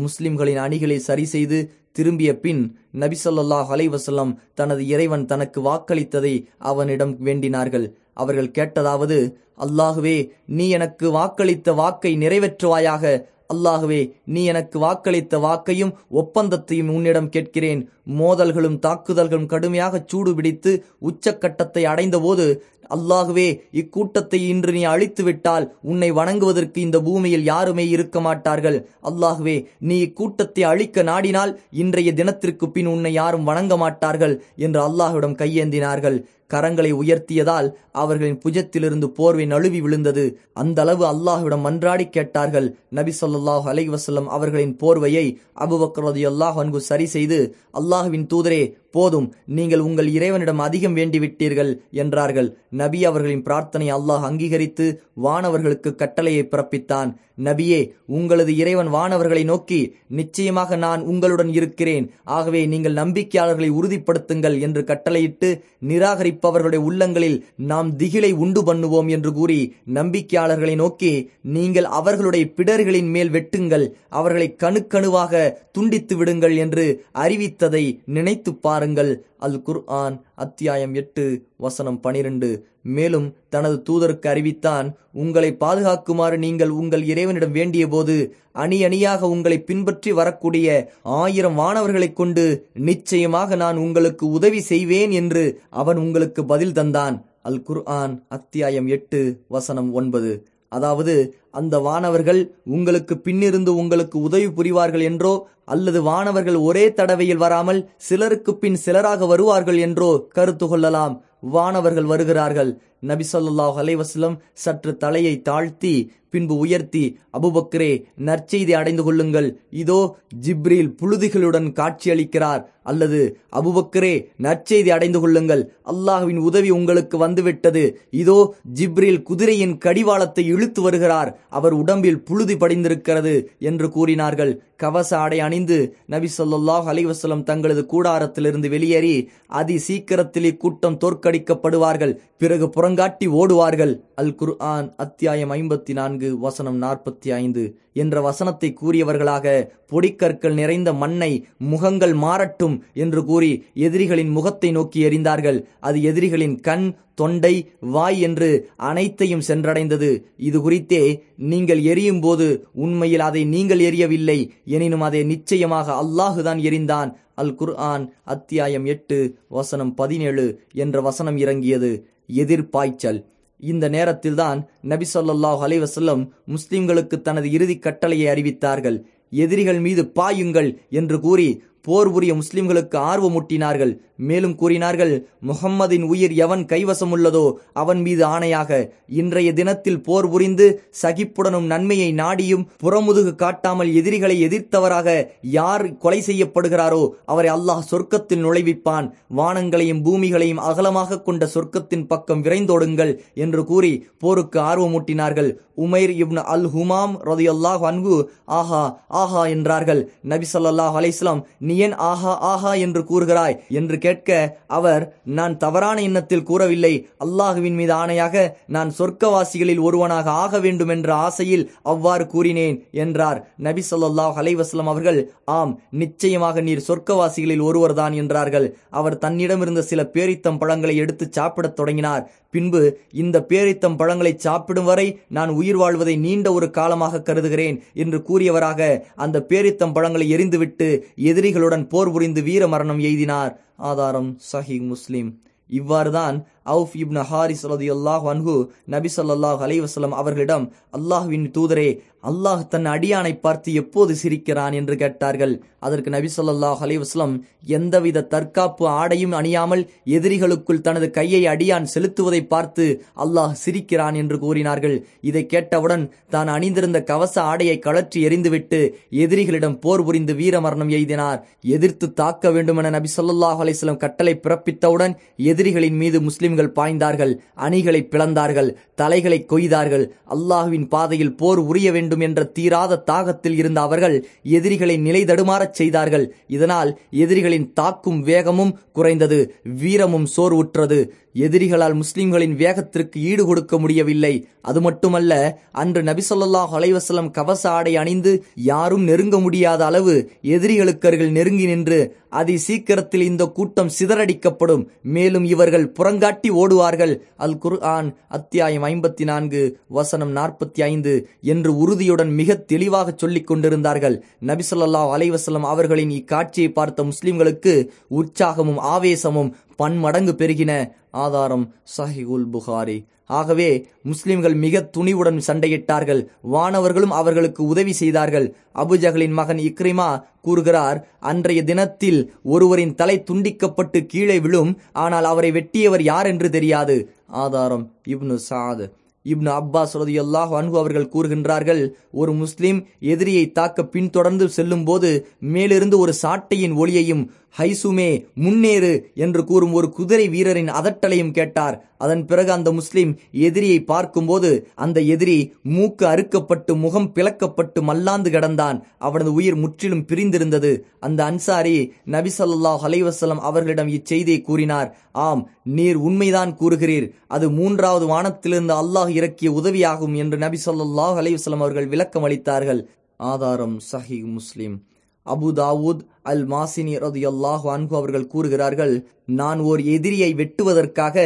முஸ்லிம்களின் அணிகளை சரி செய்து திரும்பிய பின் நபிசல்லாஹ் அலைவசல்லம் தனது இறைவன் தனக்கு வாக்களித்ததை அவனிடம் வேண்டினார்கள். அவர்கள் கேட்டதாவது அல்லாஹுவே நீ எனக்கு வாக்களித்த வாக்கை நிறைவேற்றுவாயாக. அல்லாகவே நீ எனக்கு வாக்களித்த வாக்கையும் ஒப்பந்தத்தையும் உன்னிடம் கேட்கிறேன். மோதல்களும் தாக்குதல்களும் கடுமையாக சூடு பிடித்து உச்சக்கட்டத்தை அடைந்தபோது அல்லாகவே இக்கூட்டத்தை இன்று நீ அழித்து விட்டால் உன்னை வணங்குவதற்கு இந்த பூமியில் யாருமே இருக்க மாட்டார்கள். அல்லாகவே நீ இக்கூட்டத்தை அழிக்க நாடினால் இன்றைய தினத்திற்கு பின் உன்னை யாரும் வணங்க மாட்டார்கள் என்று அல்லாஹ்விடம் கையேந்தினார்கள். கரங்களை உயர்த்தியதால் அவர்களின் புஜத்திலிருந்து போர்வை நழுவி விழுந்தது. அந்த அளவு அல்லாஹுவிடம் மன்றாடி கேட்டார்கள். நபி சொல்லாஹு அலை வசல்லம் அவர்களின் போர்வையை அபுபக்ரதி அல்லாஹ் அன்பு சரி செய்து அல்லாஹுவின் தூதரே போதும். நீங்கள் உங்கள் இறைவனிடம் அதிகம் வேண்டிவிட்டீர்கள் என்றார்கள். நபி அவர்களின் பிரார்த்தனை அல்லாஹ் அங்கீகரித்து வானவர்களுக்கு கட்டளையை பிறப்பித்தான். நபியே உங்களது இறைவன் வானவர்களை நோக்கி நிச்சயமாக நான் உங்களுடன் இருக்கிறேன். ஆகவே நீங்கள் நம்பிக்கையாளர்களை உறுதிப்படுத்துங்கள் என்று கட்டளையிட்டு நிராகரிப்பவர்களுடைய உள்ளங்களில் நாம் திகிலை உண்டு பண்ணுவோம் என்று கூறி நம்பிக்கையாளர்களை நோக்கி நீங்கள் அவர்களுடைய பிடர்களின் மேல் வெட்டுங்கள் அவர்களை கணுக்கணுவாக துண்டித்து விடுங்கள் என்று அறிவித்ததை நினைத்து பாருங்கள். அல் குர்ஆன் அத்தியாயம் எட்டு வசனம் பனிரெண்டு. மேலும் தனது தூதருக்கு அறிவித்தான் உங்களை பாதுகாக்குமாறு நீங்கள் உங்கள் இறைவனிடம் வேண்டிய போது அணி அணியாக உங்களை பின்பற்றி வரக்கூடிய ஆயிரம் வானவர்களைக் கொண்டு நிச்சயமாக நான் உங்களுக்கு உதவி செய்வேன் என்று அவன் உங்களுக்கு பதில் தந்தான். அல் குர்ஆன் அத்தியாயம் எட்டு வசனம் ஒன்பது. அதாவது அந்த வானவர்கள் உங்களுக்கு பின்னிருந்து உங்களுக்கு உதவி புரிவார்கள் என்றோ அல்லது வானவர்கள் ஒரே தடவையில் வராமல் சிலருக்கு பின் சிலராக வருவார்கள் என்றோ கருத்து கொள்ளலாம். வானவர்கள் வருகிறார்கள். நபி சொல்லாஹ் அலைவாஸ்லம் சற்று தலையை தாழ்த்தி பின்பு உயர்த்தி அபுபக்ரே நற்செய்தி அடைந்து கொள்ளுங்கள். இதோ ஜிப்ரீல் புழுதிகளுடன் காட்சியளிக்கிறார். அல்லது அபுபக்கரே நற்செய்தி அடைந்து கொள்ளுங்கள். அல்லாஹுவின் உதவி உங்களுக்கு வந்துவிட்டது. இதோ ஜிப்ரீல் குதிரையின் கடிவாளத்தை இழுத்து வருகிறார். அவர் உடம்பில் புழுதி படிந்திருக்கிறது என்று கூறினார்கள். கவச ஆடை அணிந்து நபி சொல்லாஹ் அலைவாஸ்லம் தங்களது கூடாரத்திலிருந்து வெளியேறி அதி சீக்கிரத்தில் இக்கூட்டம் தோற்கடிக்கப்படுவார்கள் பிறகு புறங்காட்டி ஓடுவார்கள். அல் குர்ஆன் அத்தியாயம் ஐம்பத்தி நான்கு வசனம் நாற்பத்தி ஐந்து என்ற வசனத்தை கூறியவர்களாக பொடிக்கற்கள் நிறைந்த மண்ணை முகங்கள் மாறட்டும் என்று கூறி எதிரிகளின் முகத்தை நோக்கி எறிந்தார்கள். அது எதிரிகளின் கண் தொண்டை வாய் என்று அனைத்தையும் சென்றடைந்தது. இது குறித்தே நீங்கள் எரியும் போது உண்மையில் அதை நீங்கள் எரியவில்லை எனினும் அதை நிச்சயமாக அல்லாஹுதான் எரிந்தான். அல் குர்ஆன் அத்தியாயம் எட்டு வசனம் பதினேழு என்ற வசனம் இறங்கியது. எதிர்பாய்ச்சல் இந்த நேரத்தில்தான் நபி ஸல்லல்லாஹு அலைஹி முஸ்லிம்களுக்கு தனது இறுதி கட்டளையை அறிவித்தார்கள். எதிரிகள் மீது பாயுங்கள் என்று கூறி போர் புரிய முஸ்லிம்களுக்கு ஆர்வமூட்டினார்கள் மேலும் கூறினார்கள் முகம்மதின் உயிர் எவன் கைவசம் உள்ளதோ அவன் மீது ஆணையாக இன்றைய தினத்தில் போர் புரிந்து சகிப்புடனும் நன்மையை நாடியும் புறமுதுகு காட்டாமல் எதிரிகளை எதிர்த்தவராக யார் கொலை செய்யப்படுகிறாரோ அவரை அல்லாஹ் சொர்க்கத்தில் நுழைவிப்பான். வானங்களையும் பூமிகளையும் அகலமாக கொண்ட சொர்க்கத்தின் பக்கம் விரைந்தோடுங்கள் என்று கூறி போருக்கு ஆர்வமூட்டினார்கள் உமைர் இப்னு அல் ஹுமாம் ரதி அன்பு ஆஹா ஆஹா என்றார்கள். நபி சொல்லாஹ் அலைஹி வஸல்லம் நீ ஏன் ஆஹா ஆஹா என்று கூறுகிறாய்? என்று கேட்க அவர் நான் தவறான எண்ணத்தில் கூறவில்லை. அல்லாஹுவின் மீது ஆணையாக நான் சொர்க்கவாசிகளில் ஒருவனாக ஆக வேண்டும் என்ற ஆசையில் அவ்வாறு கூறினேன் என்றார். நபி சொல்லாஹ் அலைஹி அவர்கள் ஆம் நிச்சயமாக நீர் சொர்க்கவாசிகளில் ஒருவர்தான் என்றார்கள். அவர் தன்னிடமிருந்த சில பேரித்தம் பழங்களை எடுத்து சாப்பிடத் தொடங்கினார். பின்பு இந்த பேரித்தம் பழங்களை சாப்பிடும் வரை நான் உயிர் வாழ்வதை நீண்ட ஒரு காலமாக கருதுகிறேன் என்று கூறியவராக அந்த பேரித்தம் பழங்களை எரிந்துவிட்டு எதிரிகளுடன் போர் புரிந்து வீர மரணம் எய்தினார். ஆதாரம் சஹி முஸ்லிம். இவ்வாறுதான் அவுஃப் இப்னு ஹாரிஸ் அல்லாஹ் அன்ஹு நபி சொல்லாஹ் அலைஹி அவர்களிடம் அல்லாஹுவின் தூதரே அல்லாஹ் தன் அடியானை பார்த்து எப்போது சிரிக்கிறான் என்று கேட்டார்கள். அதற்கு நபி சொல்லாஹ் அலைஹி எந்தவித தற்காப்பு ஆடையும் அணியாமல் எதிரிகளுக்குள் தனது கையை அடியான் செலுத்துவதை பார்த்து அல்லாஹ் சிரிக்கிறான் என்று கூறினார்கள். இதை கேட்டவுடன் தான் அணிந்திருந்த கவச ஆடையை கழற்றி எறிந்துவிட்டு எதிரிகளிடம் போர் புரிந்து வீரமரணம் எய்தினார். எதிர்த்து தாக்க வேண்டுமென நபி சொல்லாஹ் அலைஹி கட்டளை பிறப்பித்தவுடன் எதிரிகளின் மீது முஸ்லிம்கள் பாய்ந்தார்கள். அணிகளை பிளந்தார்கள். தலைகளை கொய்தார்கள். அல்லாஹுவின் பாதையில் போர் உரிய வேண்டும் என்ற தீராத தாகத்தில் இருந்த அவர்கள் எதிரிகளை நிலை தடுமாறச் செய்தார்கள். இதனால் எதிரிகளின் தாக்கும் வேகமும் குறைந்தது வீரமும் சோர்வுற்றது. எதிரிகளால் முஸ்லிம்களின் வேகத்திற்கு ஈடு கொடுக்க முடியவில்லை. அது மட்டுமல்ல அன்று நபிசல்லாஹ் அலைவசலம் கவச ஆடை அணிந்து யாரும் நெருங்க முடியாத அளவு எதிரிகளுக்கு அருகில் நெருங்கி நின்று அதி சீக்கிரத்தில் இந்த கூட்டம் சிதறடிக்கப்படும். மேலும் இவர்கள் புறங்காட்டி ஓடுவார்கள். அல் குர் ஆன் அத்தியாயம் ஐம்பத்தி நான்கு வசனம் நாற்பத்தி ஐந்து என்று உறுதியுடன் மிக தெளிவாக சொல்லிக் கொண்டிருந்தார்கள். நபிசல்லா அலைவசலம் அவர்களின் இக்காட்சியை பார்த்த முஸ்லிம்களுக்கு உற்சாகமும் ஆவேசமும் பன்மடங்கு பெருகின. ஆதாரம் சஹிகுல் புகாரி. ஆகவே முஸ்லிம்கள் மிக துணிவுடன் சண்டையிட்டார்கள். வானவர்களும் அவர்களுக்கு உதவி செய்தார்கள். அபுஜகலின் மகன் இக்ரிமா கூறுகிறார் அன்றைய தினத்தில் ஒருவரின் தலை துண்டிக்கப்பட்டு கீழே விழும். ஆனால் அவரை வெட்டியவர் யார் என்று தெரியாது. ஆதாரம் இப்னு சாத். இப்னு அப்பாஸ் ரதியல்லாஹ் அன்பு அவர்கள் கூறுகின்றார்கள் ஒரு முஸ்லிம் எதிரியை தாக்க பின்தொடர்ந்து செல்லும் போது மேலிருந்து ஒரு சாட்டையின் ஒளியையும் ஹைசுமே முன்னேறு என்று கூறும் ஒரு குதிரை வீரரின் அதட்டலையும் கேட்டார். அதன் பிறகு அந்த முஸ்லிம் எதிரியை பார்க்கும்போது அந்த எதிரி மூக்கு அறுக்கப்பட்டு முகம் பிளக்கப்பட்டு மல்லாந்து கிடந்தான். அவனது உயிர் முற்றிலும் பிரிந்திருந்தது. அந்த அன்சாரி நபிசல்லா ஹலைவசலம் அவர்களிடம் இச்செய்தியை கூறினார். ஆம் நீர் உண்மைதான் கூறுகிறீர். அது மூன்றாவது வானத்திலிருந்து அல்லாஹ் இறக்கிய உதவியாகும் என்று நபி ஸல்லல்லாஹு அவர்கள் விளக்கம் அளித்தார்கள் ஆதாரம் சஹி முஸ்லிம். அபு தாவூத் அல் மாசினி ரதியல்லாஹு அன்ஹு அவர்கள் கூறுகிறார்கள் நான் ஓர் எதிரியை வெட்டுவதற்காக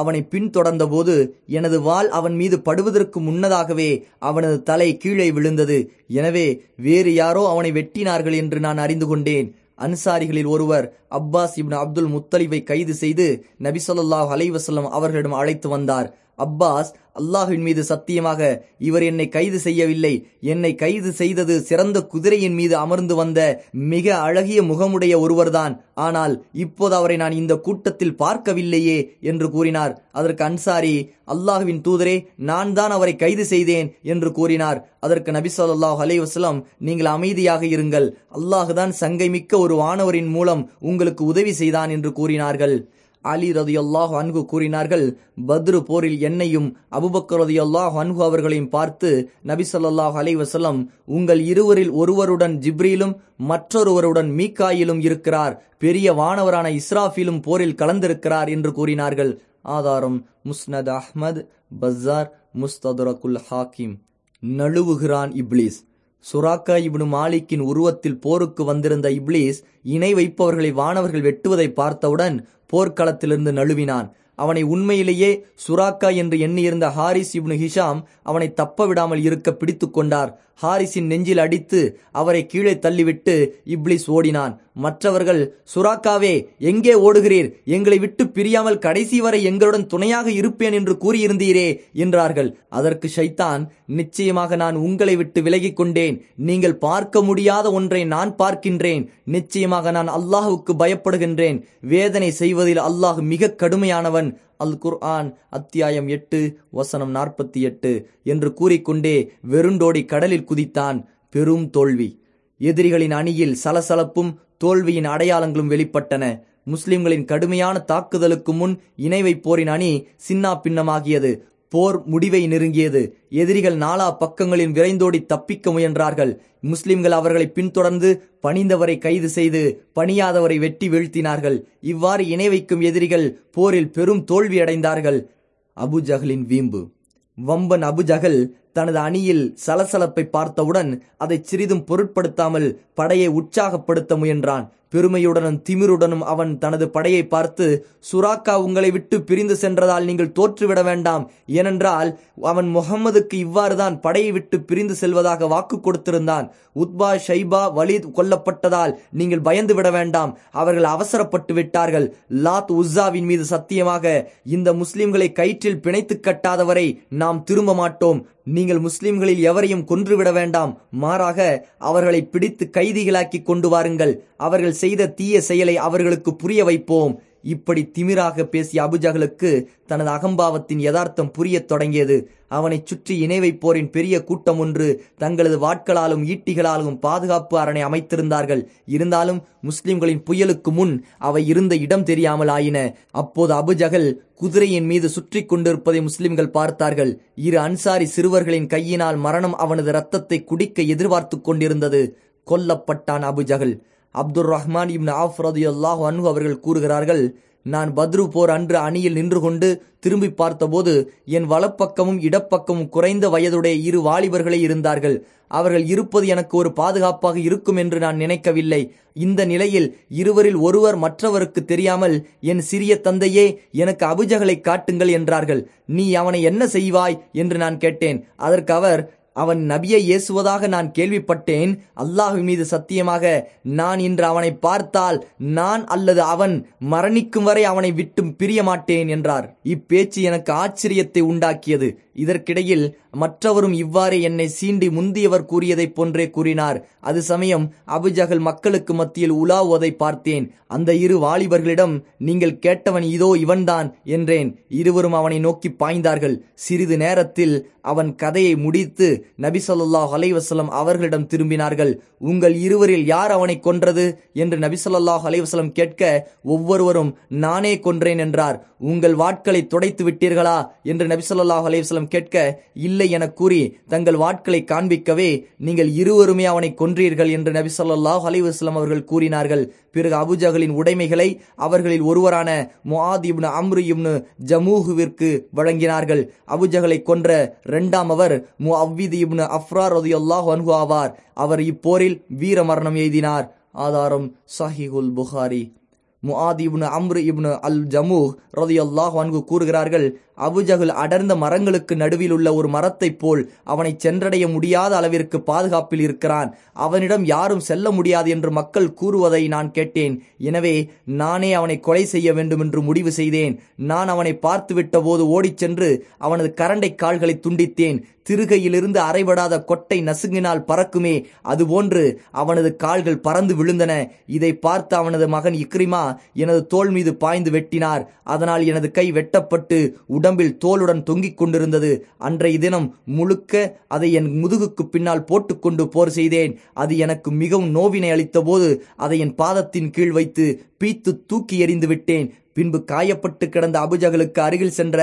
அவனை பின்தொடர்ந்த போது எனது வாள் அவன் மீது படுவதற்கு முன்னதாகவே அவனது தலை கீழே விழுந்தது. எனவே வேறு யாரோ அவனை வெட்டினார்கள் என்று நான் அறிந்து கொண்டேன். அன்சாரிகளில் ஒருவர் அப்பாஸ் இப்னு அப்துல் முத்தலிவை கைது செய்து நபிசல்லாஹ் அலைவசல்லம் அவர்களிடம் அழைத்து வந்தார். அப்பாஸ் அல்லாஹின் மீது சத்தியமாக இவர் என்னை கைது செய்யவில்லை. என்னை கைது செய்தது சிறந்த குதிரையின் மீது அமர்ந்து வந்த மிக அழகிய முகமுடைய ஒருவர்தான். ஆனால் இப்போது அவரை நான் இந்த கூட்டத்தில் பார்க்கவில்லையே என்று கூறினார். அதற்கு அன்சாரி அல்லாஹுவின் தூதரே நான் தான் அவரை கைது செய்தேன் என்று கூறினார். அதற்கு நபி சொல்லாஹ் அலைவாஸ்லாம் நீங்கள் அமைதியாக இருங்கள். அல்லாஹுதான் சங்கை மிக்க ஒரு வானவரின் மூலம் உங்களுக்கு உதவி செய்தான் என்று கூறினார்கள். அலி ரதியுல்லாஹ் அன்கு கூறினார்கள் பத்ரு போரில் என்னையும் அபுபக்கர் ரதியுல்லாஹ் அன்கு அவர்களையும் பார்த்து நபி சொல்லாஹ் அலை வசலம் உங்கள் இருவரில் ஒருவருடன் ஜிப்ரிலும் மற்றொருவருடன் மீக்காயிலும் இருக்கிறார் பெரிய வானவரான இஸ்ராஃபிலும் போரில் கலந்திருக்கிறார் என்று கூறினார்கள். ஆதாரம் முஸ்னத் அஹ்மத் பஸார் முஸ்ததுரகுல் ஹாக்கிம் நழுவுகிறான் இப்ளீஸ். சுராக்கா இப்னு மாலிக்கின் உருவத்தில் போருக்கு வந்திருந்த இப்லீஸ் இணை வைப்பவர்களை வானவர்கள் வெட்டுவதை பார்த்தவுடன் போர்க்களத்திலிருந்து நழுவினான். அவனை உண்மையிலேயே சுராக்கா என்று எண்ணியிருந்த ஹாரிஸ் இப்னு ஹிஷாம் அவனை தப்ப விடாமல் இருக்க பிடித்து கொண்டார். ஹாரிஸின் நெஞ்சில் அடித்து அவரை கீழே தள்ளிவிட்டு இப்ளிஸ் ஓடினான். மற்றவர்கள் சுராக்காவே எங்கே ஓடுகிறீர்? எங்களை விட்டு பிரியாமல் கடைசி வரை எங்களுடன் துணையாக இருப்பேன் என்று கூறியிருந்தீரே என்றார்கள். அதற்கு ஷைத்தான் நிச்சயமாக நான் உங்களை விட்டு விலகிக் கொண்டேன். நீங்கள் பார்க்க முடியாத ஒன்றை நான் பார்க்கின்றேன். நிச்சயமாக நான் அல்லாஹுக்கு பயப்படுகின்றேன். வேதனை செய்வதில் அல்லாஹ் மிக கடுமையானவன். அல் குர்ஆன் அத்தியாயம் எட்டு வசனம் நாற்பத்தி எட்டு என்று கூறிக்கொண்டே வெருண்டோடி கடலில் குதித்தான் பெரும் தோல்வி. எதிரிகளின் அணியில் சலசலப்பும் தோல்வியின் அடையாளங்களும் வெளிப்பட்டன. முஸ்லிம்களின் கடுமையான தாக்குதலுக்கு முன் இணைவை போரின் அணி சின்னா பின்னமாகியது. போர் முடிவை நெருங்கியது. எதிரிகள் நாலா பக்கங்களில் விரைந்தோடி தப்பிக்க முயன்றார்கள். முஸ்லிம்கள் அவர்களை பின்தொடர்ந்து பணிந்தவரை கைது செய்து பணியாதவரை வெட்டி வீழ்த்தினார்கள். இவ்வாறு இணை வைக்கும் எதிரிகள் போரில் பெரும் தோல்வியடைந்தார்கள். அபுஜகலின் வீம்பு. வம்பன் அபுஜகல் தனது அணியில் சலசலப்பை பார்த்தவுடன் அதை சிறிதும் பொருட்படுத்தாமல் படையை உற்சாகப்படுத்த முயன்றான். பெருமையுடனும் திமிருடனும் அவன் தனது படையை பார்த்து சுராக்கா உங்களை விட்டு பிரிந்து சென்றதால் நீங்கள் தோற்றுவிட வேண்டாம். ஏனென்றால் அவன் முகம்மதுக்கு இவ்வாறுதான் படையை விட்டு பிரிந்து செல்வதாக வாக்கு கொடுத்திருந்தான். உத்பா ஷைபா வலித் கொல்லப்பட்டதால் நீங்கள் பயந்து விட வேண்டாம். அவர்கள் அவசரப்பட்டு விட்டார்கள். லாத் உஸ்ஸாவின் மீது சத்தியமாக இந்த முஸ்லிம்களை கயிற்றில் பிணைத்து கட்டாதவரை நாம் திரும்ப மாட்டோம். நீங்கள் முஸ்லிம்களில் எவரையும் கொன்றுவிட வேண்டாம். மாறாக அவர்களை பிடித்து கைதிகளாக்கி கொண்டு வாருங்கள். அவர்கள் செய்த தீய செயலை அவர்களுக்கு புரிய வைப்போம். இப்படி திமிராக பேசிய அபுஜகலுக்கு தனது அகம்பாவத்தின் யதார்த்தம் புரியத் தொடங்கியது. அவனை சுற்றி இணை வைப்போரின் பெரிய கூட்டம் ஒன்று தங்களது வாட்களாலும் ஈட்டிகளாலும் பாதுகாப்பு அரணை அமைத்திருந்தார்கள். இருந்தாலும் முஸ்லிம்களின் புயலுக்கு முன் அவை இருந்த இடம் தெரியாமல் ஆயின. அப்போது அபுஜகல் குதிரையின் மீது சுற்றி கொண்டிருப்பதை முஸ்லிம்கள் பார்த்தார்கள். இரு அன்சாரி சிறுவர்களின் கையினால் மரணம் அவனது ரத்தத்தை குடிக்க எதிர்பார்த்து கொண்டிருந்தது. கொல்லப்பட்டான் Abu Jahl. Abdul Rahman ibn Awf அல்லாஹ் அன்ஹு அவர்கள் கூறுகிறார்கள் நான் பத்ரு போர் அன்று அணியில் நின்று கொண்டு திரும்பி பார்த்தபோது என் வலப்பக்கமும் இடப்பக்கமும் குறைந்த வயதுடைய இரு வாலிபர்களே இருந்தார்கள். அவர்கள் இருப்பது எனக்கு ஒரு பாதுகாப்பாக இருக்கும் என்று நான் நினைக்கவில்லை. இந்த நிலையில் இருவரில் ஒருவர் மற்றவருக்கு தெரியாமல் என் சிறிய தந்தையே எனக்கு அபுஜகளை காட்டுங்கள் என்றார்கள். நீ அவனை என்ன செய்வாய்? என்று நான் கேட்டேன். அதற்கு அவர் அவன் நபியை ஏசுவதாக நான் கேள்விப்பட்டேன். அல்லாஹு மீது சத்தியமாக நான் இன்று அவனை பார்த்தால் நான் அல்லது அவன் மரணிக்கும் வரை அவனை விட்டும் பிரிய மாட்டேன் என்றார். இப்பேச்சு எனக்கு ஆச்சரியத்தை உண்டாக்கியது. இதற்கிடையில் மற்றவரும் இவ்வாறே என்னை சீண்டி முந்தியவர் கூறியதைப் போன்றே கூறினார். அது சமயம் அபுஜகல் மக்களுக்கு மத்தியில் உலாவுவதை பார்த்தேன். அந்த இரு வாலிபர்களிடம் நீங்கள் கேட்டவன் இதோ இவன்தான் என்றேன். இருவரும் அவனை நோக்கி பாய்ந்தார்கள். சிறிது நேரத்தில் அவன் கதையை முடித்து நபி சொல்லாஹ் அலைவசலம் அவர்களிடம் திரும்பினார்கள். உங்கள் இருவரில் யார் அவனை கொன்றது? என்று நபி சொல்லாஹ் அலைவசலம் கேட்க ஒவ்வொருவரும் நானே கொன்றேன் என்றார். உங்கள் வாட்களை துடைத்து விட்டீர்களா? என்று நபி சொல்லாஹ் அலைவசலம் கேட்க இல்லை என கூறி தங்கள் வாட்களை காண்பிக்கவே நீங்கள் இருவருமே அவனை கொன்றீர்கள் என்று நபி சொல்லாஹ் அலைவாஸ்லாம் அவர்கள் கூறினார்கள். பிறகு அபுஜகலின் உடைமைகளை அவர்களில் ஒருவரான முஆத் இப்னு அம்ரு இப்னு ஜமூஹுவிற்கு வழங்கினார்கள். அபுஜகலை கொன்ற இரண்டாம் அவர் மு அவ்விது இப்னு அஃப்ரா ரதியுல்லாஹ் அன்ஹு ஆவார். அவர் இப்போரில் வீர மரணம் எய்தினார். ஆதாரம் சஹிஹுல் புகாரி. முஆத் இப்னு அம்ரு இப்னு அல் ஜமூஹ் ரதியுல்லாஹ் அன்கு கூறுகிறார்கள் அபுஜகுல் அடர்ந்த மரங்களுக்கு நடுவில் உள்ள ஒரு மரத்தைப் போல் அவனை சென்றடைய முடியாத அளவிற்கு பாதுகாப்பில் இருக்கிறான். அவனிடம் யாரும் செல்ல முடியாது என்று மக்கள் கூறுவதை நான் கேட்டேன். எனவே நானே அவனை கொலை செய்ய வேண்டும் என்று முடிவு செய்தேன். நான் அவனை பார்த்துவிட்ட போது ஓடிச் சென்று அவனது கரண்டை கால்களை துண்டித்தேன். திருகையிலிருந்து அரைபடாத கொட்டை நசுங்கினால் பறக்குமே. அதுபோன்று அவனது கால்கள் பறந்து விழுந்தன. இதை பார்த்து அவனது மகன் இக்ரிமா எனது தோல் மீது பாய்ந்து வெட்டினார். அதனால் எனது கை வெட்டப்பட்டு உடம்பில் தோலுடன் தொங்கிக் கொண்டிருந்தது. அன்றைய தினம் முழுக்க அதை என் முதுகுக்கு பின்னால் போட்டுக்கொண்டு போர் செய்தேன். அது எனக்கு மிகவும் நோவினை அளித்த போது அதை என் பாதத்தின் கீழ் வைத்து பீத்து தூக்கி எறிந்து விட்டேன். பின்பு காயப்பட்டு கிடந்த அபுஜகளுக்கு அருகில் சென்ற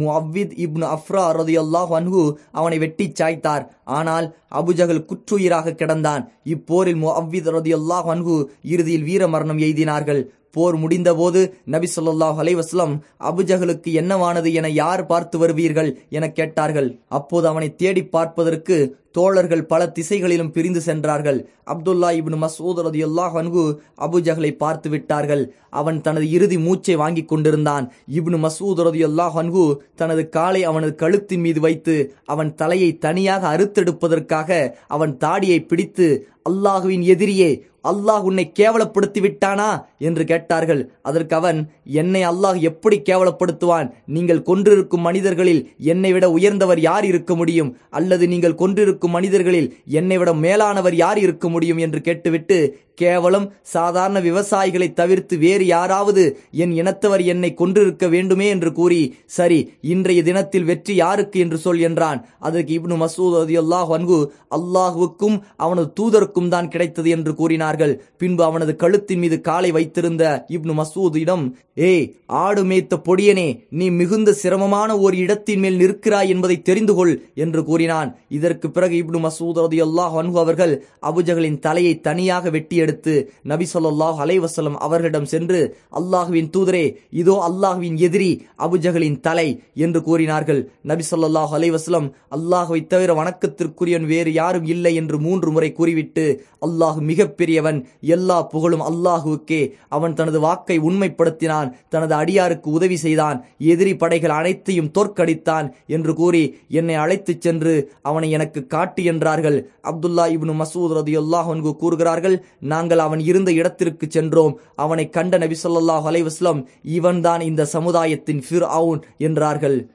முஅவ்வித் இப்னு அஃப்ரா ரதியல்லாஹு அன்ஹு அவனை வெட்டி சாய்த்தார். ஆனால் அபுஜகல் குற்றுயிராக கிடந்தான். இப்போரில் முஅவ்வித் ரதியல்லாஹு அன்ஹு இறுதியில் வீரமரணம் எய்தினார்கள். போர் முடிந்தபோது நபி சொல்லாஹ் அலைவாஸ்லம் அபுஜகலுக்கு என்னவானது என யார் பார்த்து வருவீர்கள்? என கேட்டார்கள். அப்போது அவனை தேடி பார்ப்பதற்கு தோழர்கள் பல திசைகளிலும் பிரிந்து சென்றார்கள். அப்துல்லா இப்னு மசூத் ரதியுல்லாஹ் அன்கு அபுஜஹலை பார்த்து விட்டார்கள். அவன் தனது இறுதி மூச்சை வாங்கி கொண்டிருந்தான். இப்னு மசூத் ரதியுல்லாஹ் அன்கு தனது காலை அவனது கழுத்தின் மீது வைத்து அவன் தலையை தனியாக அறுத்தெடுப்பதற்காக அவன் தாடியை பிடித்து அல்லாஹுவின் எதிரியே அல்லாஹ் உன்னை கேவலப்படுத்தி விட்டானா என்று கேட்டார்கள். அதற்கு அவன் என்னை அல்லாஹ் எப்படி கேவலப்படுத்துவான்? நீங்கள் கொன்றிருக்கும் மனிதர்களில் என்னை விட உயர்ந்தவர் யார் இருக்க முடியும்? அல்லது நீங்கள் கொன்றிருக்கும் மனிதர்களில் என்னை விட மேலானவர் யார் இருக்க முடியும்? என்று கேட்டுவிட்டு கேவலம் சாதாரண விவசாயிகளை தவிர்த்து வேறு யாராவது என் இனத்தவர் என்னை கொன்றிருக்க வேண்டுமே? என்று கூறி சரி இன்றைய தினத்தில் வெற்றி யாருக்கு? என்று சொல் என்றான். அதற்கு இப்னு மசூத் அதி அல்லாஹ் அன்கு அல்லாஹுவுக்கும் அவனது தூதருக்கும் தான் கிடைத்தது என்று கூறினார் கூறினார்கள் பின்பு அவனது கழுத்தின் மீது காலை வைத்திருந்த இப்னு மசூதிடம் ஏய் ஆடு மேய்த்த பொடியனே நீ மிகுந்த சிரமமான ஒரு இடத்தின் மேல் நிற்கிறாய் என்பதை தெரிந்து கொள் என்று கூறினான். இதற்கு பிறகு இப்னு மசூத் ரதி அல்லாஹ் அன்ஹு அவர்கள் அபுஜகளின் தலையை தனியாக வெட்டி எடுத்து நபி சொல்லாஹ் அலைவசலம் அவர்களிடம் சென்று அல்லாஹுவின் தூதரே இதோ அல்லாஹுவின் எதிரி அபுஜகளின் தலை என்று கூறினார்கள். நபி சொல்லாஹ் அலைவசலம் அல்லாஹுவை தவிர வணக்கத்திற்குரியன் வேறு யாரும் இல்லை என்று மூன்று முறை கூறிவிட்டு அல்லாஹ் மிகப்பெரிய மிகப்பெரியவன் எல்லா புகழும் அல்லாஹுவுக்கே. அவன் தனது வாக்கை உண்மைப்படுத்தினான். தனது அடியாருக்கு உதவி செய்தான். எதிரி படைகள் அனைத்தையும் தோற்கடித்தான் என்று கூறி என்னை அழைத்துச் சென்று அவனை எனக்கு காட்டு என்றார்கள். அப்துல்லா இப்னு மசூத் ரதி அல்லாஹன்கு கூறுகிறார்கள் நாங்கள் அவன் இருந்த இடத்திற்கு சென்றோம். அவனை கண்ட நபி சொல்லாஹ் அலைவாஸ்லம் இவன்தான் இந்த சமுதாயத்தின் ஃபிர் என்றார்கள்.